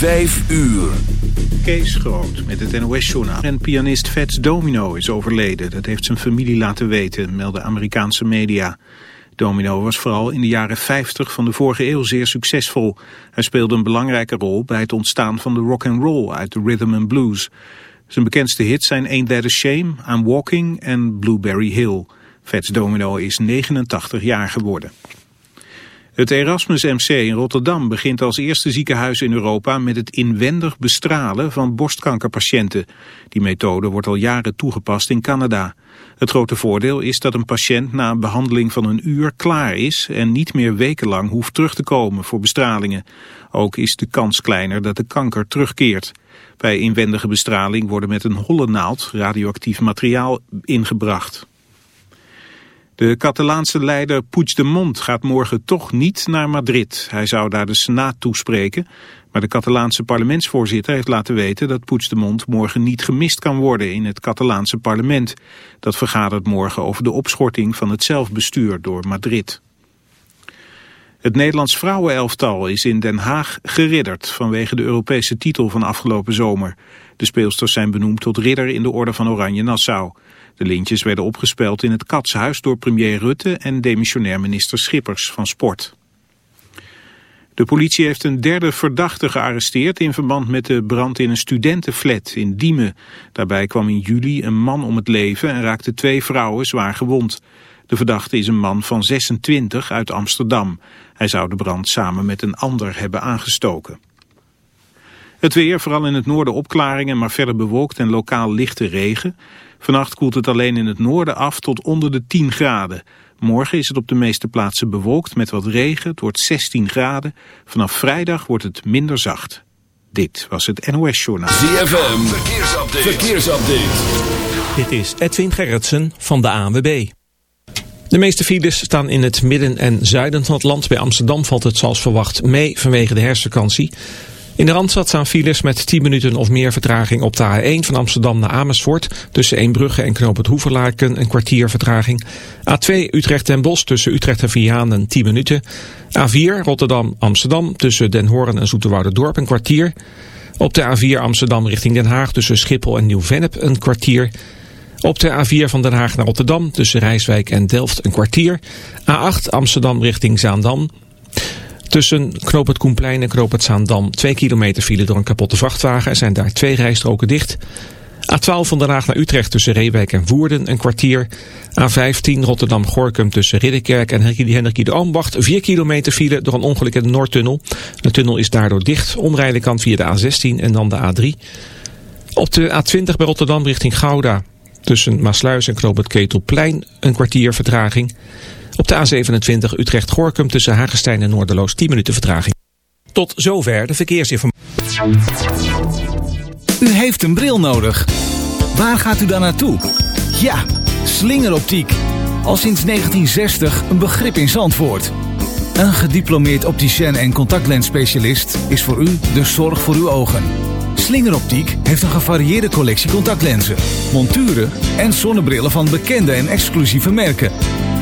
Vijf uur. Kees Groot met het NOS-journaal. En pianist Fats Domino is overleden. Dat heeft zijn familie laten weten, melden Amerikaanse media. Domino was vooral in de jaren 50 van de vorige eeuw zeer succesvol. Hij speelde een belangrijke rol bij het ontstaan van de rock and roll uit de rhythm and blues. Zijn bekendste hits zijn Ain't That a Shame, I'm Walking en Blueberry Hill. Fats Domino is 89 jaar geworden. Het Erasmus MC in Rotterdam begint als eerste ziekenhuis in Europa met het inwendig bestralen van borstkankerpatiënten. Die methode wordt al jaren toegepast in Canada. Het grote voordeel is dat een patiënt na een behandeling van een uur klaar is en niet meer wekenlang hoeft terug te komen voor bestralingen. Ook is de kans kleiner dat de kanker terugkeert. Bij inwendige bestraling worden met een holle naald radioactief materiaal ingebracht. De Catalaanse leider Puigdemont gaat morgen toch niet naar Madrid. Hij zou daar de Senaat toespreken. Maar de Catalaanse parlementsvoorzitter heeft laten weten dat Puigdemont morgen niet gemist kan worden in het Catalaanse parlement. Dat vergadert morgen over de opschorting van het zelfbestuur door Madrid. Het Nederlands vrouwenelftal is in Den Haag geridderd vanwege de Europese titel van afgelopen zomer. De speelsters zijn benoemd tot ridder in de orde van Oranje Nassau. De lintjes werden opgespeld in het Katshuis door premier Rutte en demissionair minister Schippers van Sport. De politie heeft een derde verdachte gearresteerd in verband met de brand in een studentenflat in Diemen. Daarbij kwam in juli een man om het leven en raakte twee vrouwen zwaar gewond. De verdachte is een man van 26 uit Amsterdam. Hij zou de brand samen met een ander hebben aangestoken. Het weer, vooral in het noorden opklaringen, maar verder bewolkt en lokaal lichte regen. Vannacht koelt het alleen in het noorden af tot onder de 10 graden. Morgen is het op de meeste plaatsen bewolkt met wat regen. Het wordt 16 graden. Vanaf vrijdag wordt het minder zacht. Dit was het NOS Journaal. ZFM, verkeersupdate. verkeersupdate. Dit is Edwin Gerritsen van de ANWB. De meeste files staan in het midden en zuiden van het land. Bij Amsterdam valt het zoals verwacht mee vanwege de herfstvakantie. In de Randstad staan files met 10 minuten of meer vertraging op de A1 van Amsterdam naar Amersfoort. Tussen Eembrugge en Knoop het Hoeverlaken een kwartier vertraging. A2 Utrecht en Bos tussen Utrecht en Vianen 10 minuten. A4 Rotterdam-Amsterdam tussen Den Hoorn en Dorp een kwartier. Op de A4 Amsterdam richting Den Haag tussen Schiphol en Nieuw-Vennep een kwartier. Op de A4 van Den Haag naar Rotterdam tussen Rijswijk en Delft een kwartier. A8 Amsterdam richting Zaandam. Tussen Knoop het Koenplein en Knoop het Zaandam 2 kilometer file door een kapotte vrachtwagen. Er zijn daar twee rijstroken dicht. A12 van Den Haag naar Utrecht tussen Reewijk en Woerden een kwartier. A15 Rotterdam-Gorkum tussen Ridderkerk en Henrikie de Ambacht 4 kilometer file door een ongeluk in de Noordtunnel. De tunnel is daardoor dicht. Omrijden kan via de A16 en dan de A3. Op de A20 bij Rotterdam richting Gouda. Tussen Maasluis en Knoop het Ketelplein een kwartier vertraging. Op de A27 Utrecht-Gorkum tussen Hagestein en Noorderloos 10 minuten vertraging. Tot zover de verkeersinformatie. U heeft een bril nodig. Waar gaat u dan naartoe? Ja, slingeroptiek. Al sinds 1960 een begrip in Zandvoort. Een gediplomeerd opticien en contactlensspecialist is voor u de zorg voor uw ogen. Slingeroptiek heeft een gevarieerde collectie contactlenzen, monturen en zonnebrillen van bekende en exclusieve merken.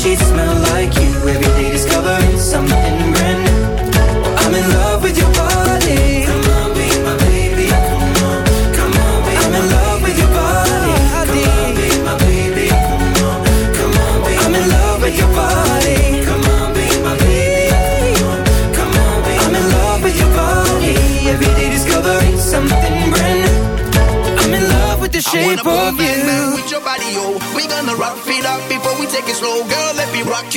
sheets smell like you. Every day discovering something brand new. I'm in love with your body. Come on, be my baby. Come on, come on, be I'm in love with your body. Come on, be my baby. Come on, come on, be I'm in love with your body. Come on, be my baby. Come on, come on, be I'm in love with your body. Every day discovering something brand new. I'm in love with the shape of you. with your body, oh. We gonna rock it up before we take it slow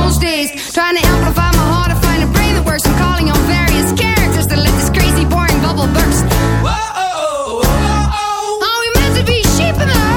Most days. Trying to amplify my heart to find a brain that works. I'm calling on various characters to let this crazy, boring bubble burst. Are we meant to be sheep in the herd?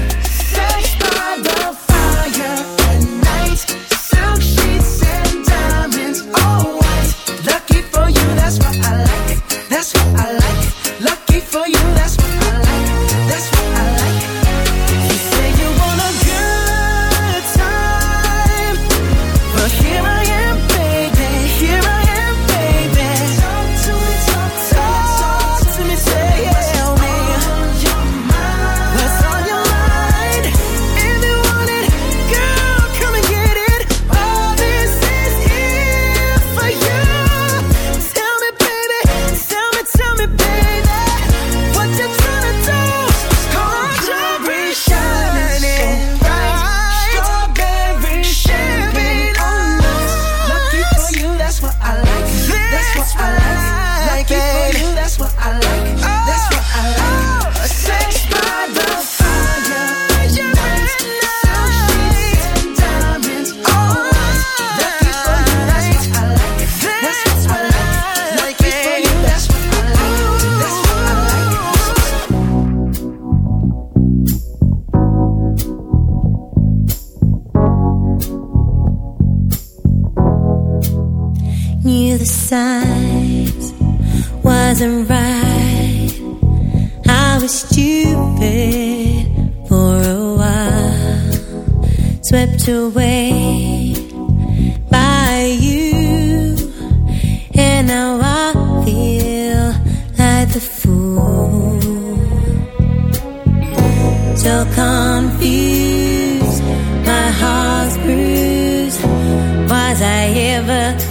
never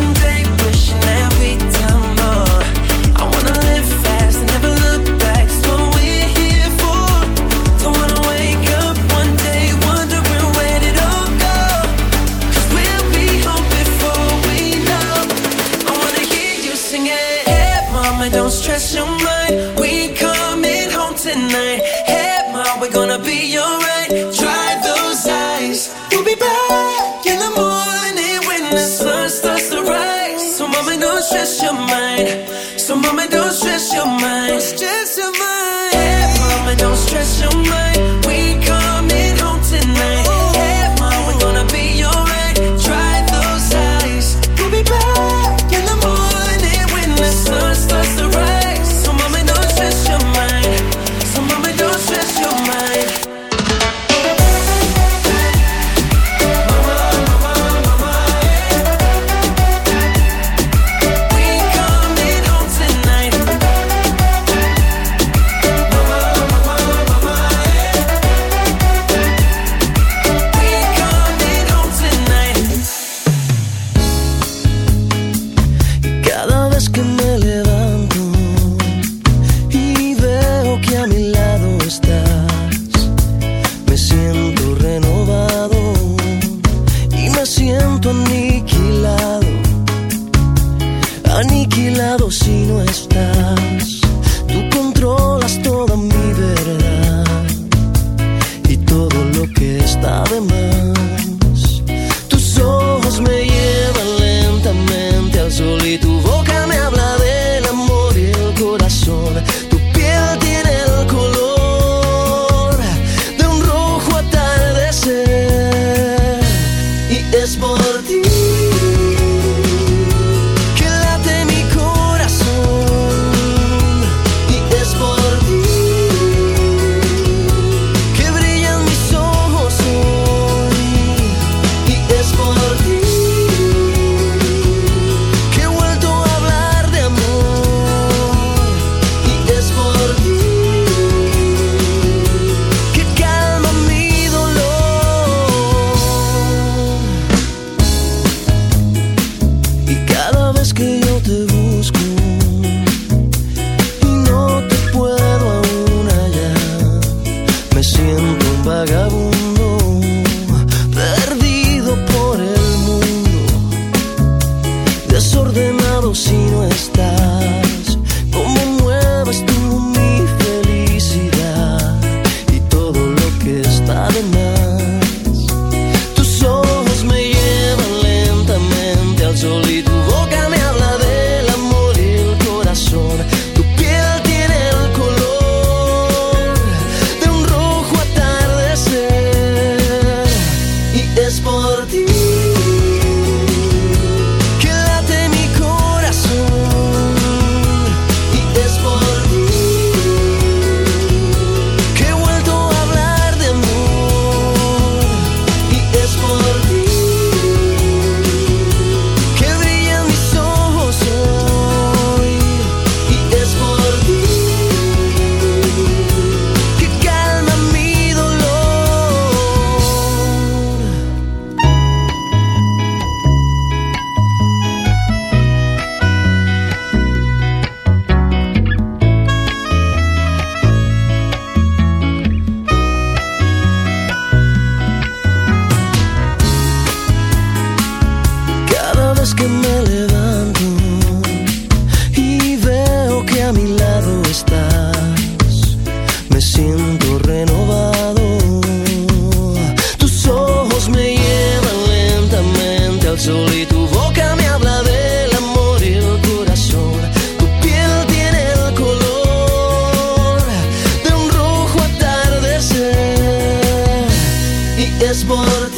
so much. es que es por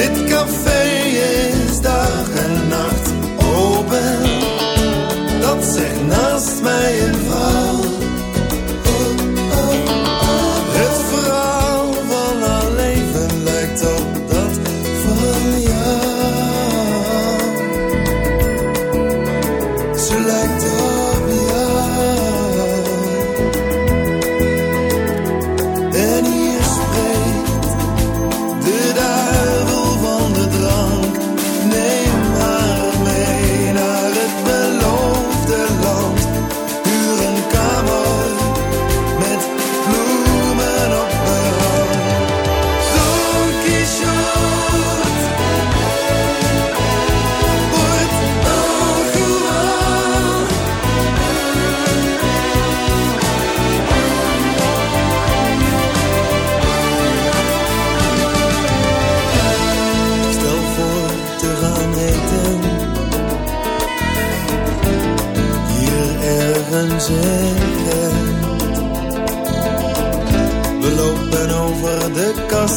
Dit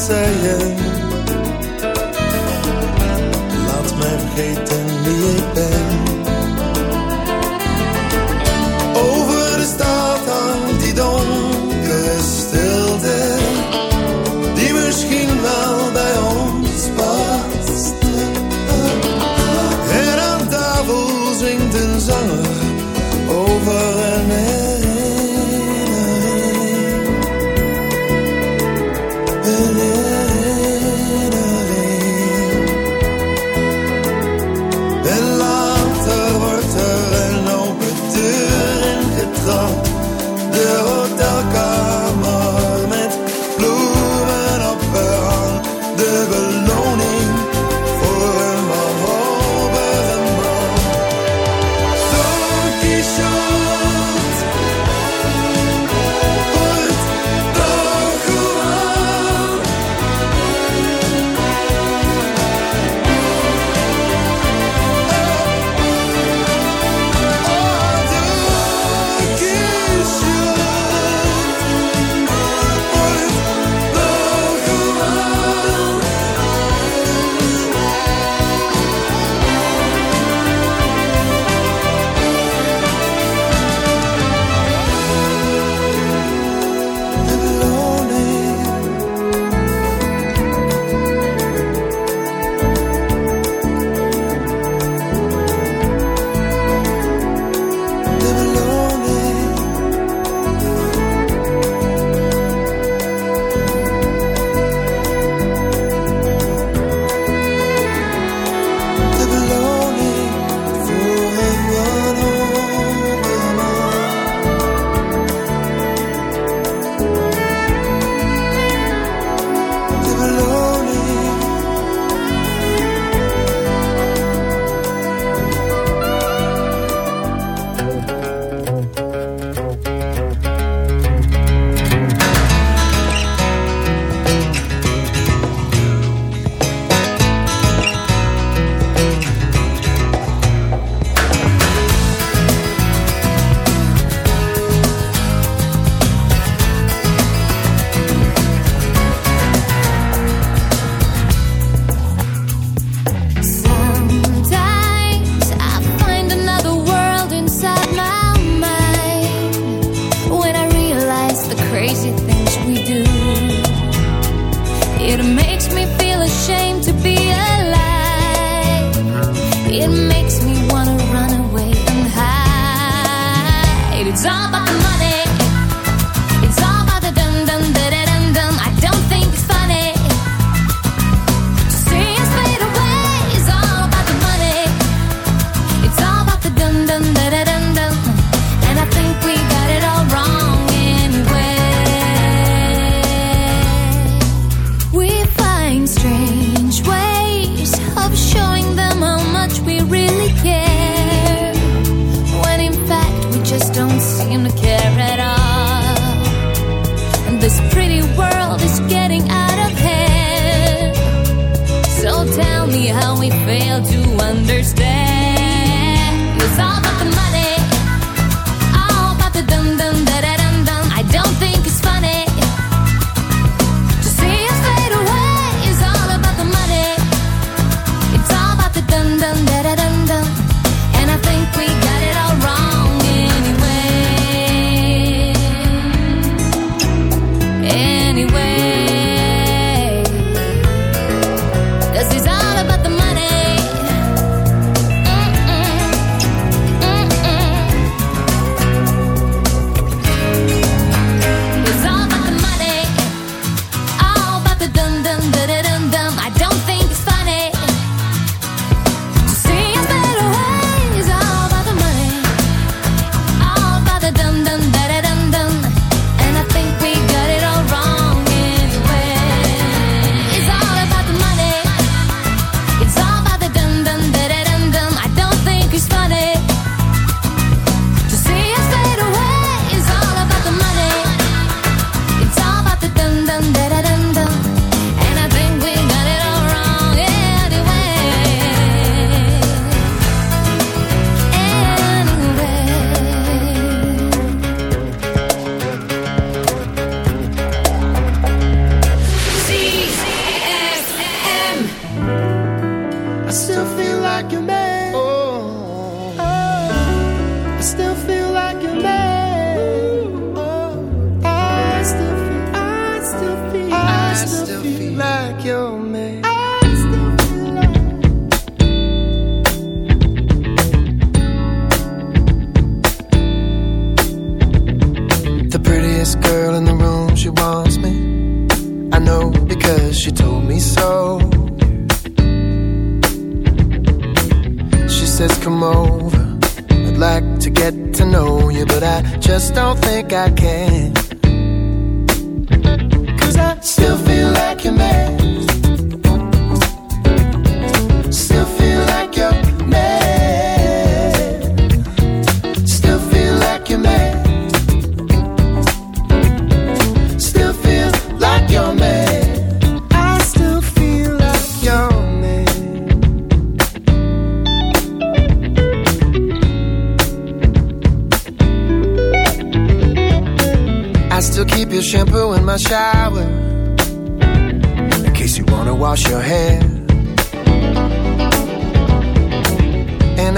在夜。דעות דרכה